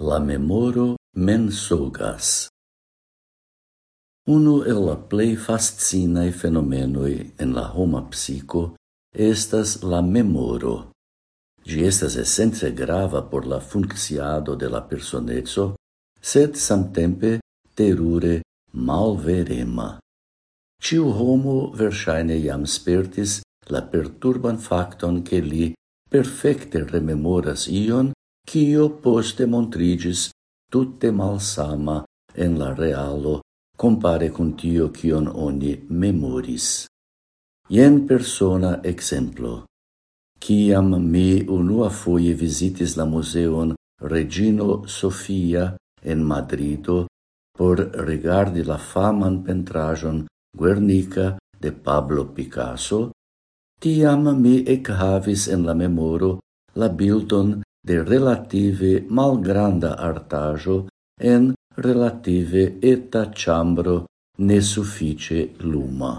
La memoro mensogas. Uno el la plei fascinae fenomenoi en la homa psico estas la memoro. Gi estas essence grava por la funcciado de la personezzo, sed samtempe terure malverema. Ciu homo versaine iam spertis la perturban facton che li perfecte rememoras ion cio poste montrigis tutte malsama en la realo compare con tio cion oni memoris. Ien persona exemplo. Ciam mi unua foie visitis la museon Regino Sofia en Madrido por regardi la faman pentrajon Guernica de Pablo Picasso, tiam mi ec havis en la memoro la bildon de relative malgranda artajo en relative eta ĉambro nesufiĉe luma.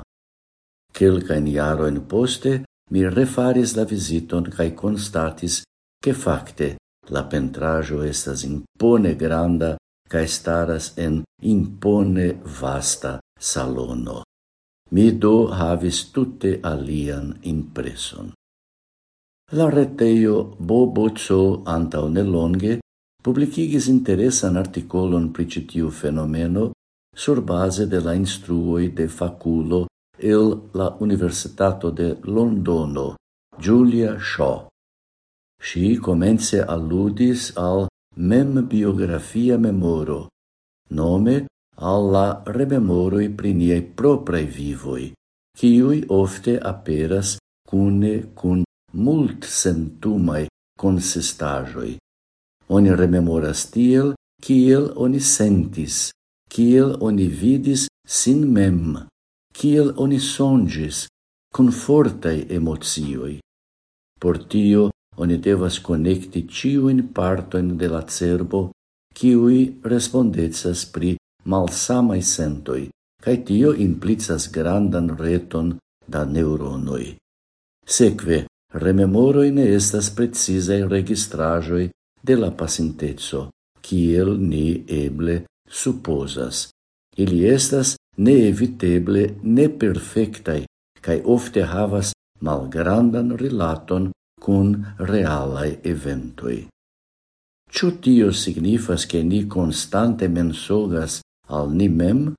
Kelkajn jarojn poste mi refaris la visiton cae constatis che facte la pentrajo estas impone granda cae staras en impone vasta salono. Mi do havis tutte alian impreson. La retejo BoBoCo antaŭ nelonge publikigis interesan artikolon pri ĉi tiu fenomeno surbaze de la instruoj de fakulo el la Universitato de Londono, Julia Shaw. Ŝi komence alludis al membiografia memoro, nome al la rememoroj pri niaj propraj vivoi, kiuj ofte aperas cune cun mult sentumai consistajoi. Oni rememoras tiel, kiel oni sentis, kiel oni vidis sin mem, kiel oni songis, con fortai emozioi. Por tio, oni devas connecti ciuin partoin de la cerbo, kiui respondecas pri malsamai sentoi, cae tio implicas grandan reton da neuronoi. Sekve, rememoroi ne estas precizai registrajoi de la pasintezzo, kiel ni eble supposas. Ili estas neeviteble neperfectai, cae ofte havas malgrandan relaton cun realai eventoi. Ciu tio signifas che ni constante mensogas al ni mem?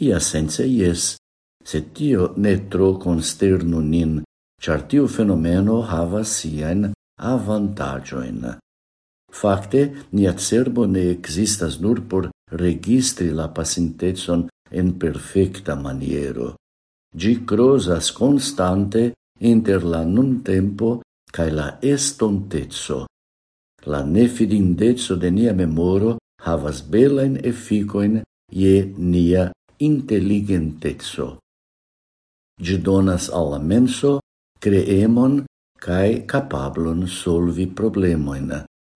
Ia sense yes, se tio ne tro consternu nin char tiu fenomeno havas sian avantagioin. Fakte, nia cerbo ne existas nur por registri la pasintecon en perfecta maniero. Gi crosas constante inter la nun tempo cae la estontezzo. La nefidindezzo de nia memoro havas belain efficoin ie nia intelligentezzo. Gi donas alla menso creemon cae capablon solvi problemoin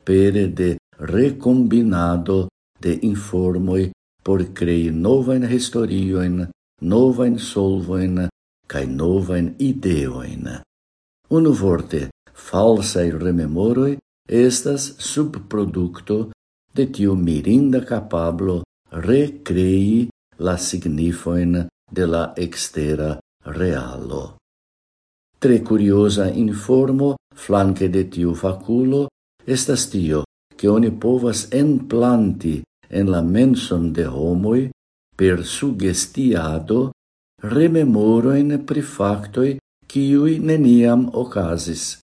pere de recombinado de informoi por crei novajn historioin, novajn solvoin, cae novajn ideoin. Unu vorte, falsaj rememoroi estas subproducto de tiu mirinda capablo recrei la signifoin de la extera realo. Tre curiosa informo flanque de tiu faculo estas tio, che oni povas enplanti en la menson de homoi per sugestiado rememoroin pri factoi quiui neniam ocasis.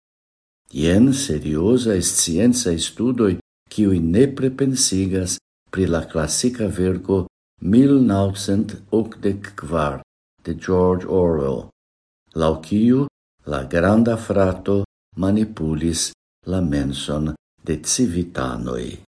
Ien seriosa est scienza studoi quiui ne prepensigas pri la classica vergo 1984 de George Orwell, lau quiu la granda frato manipulis la menson de civitanoi.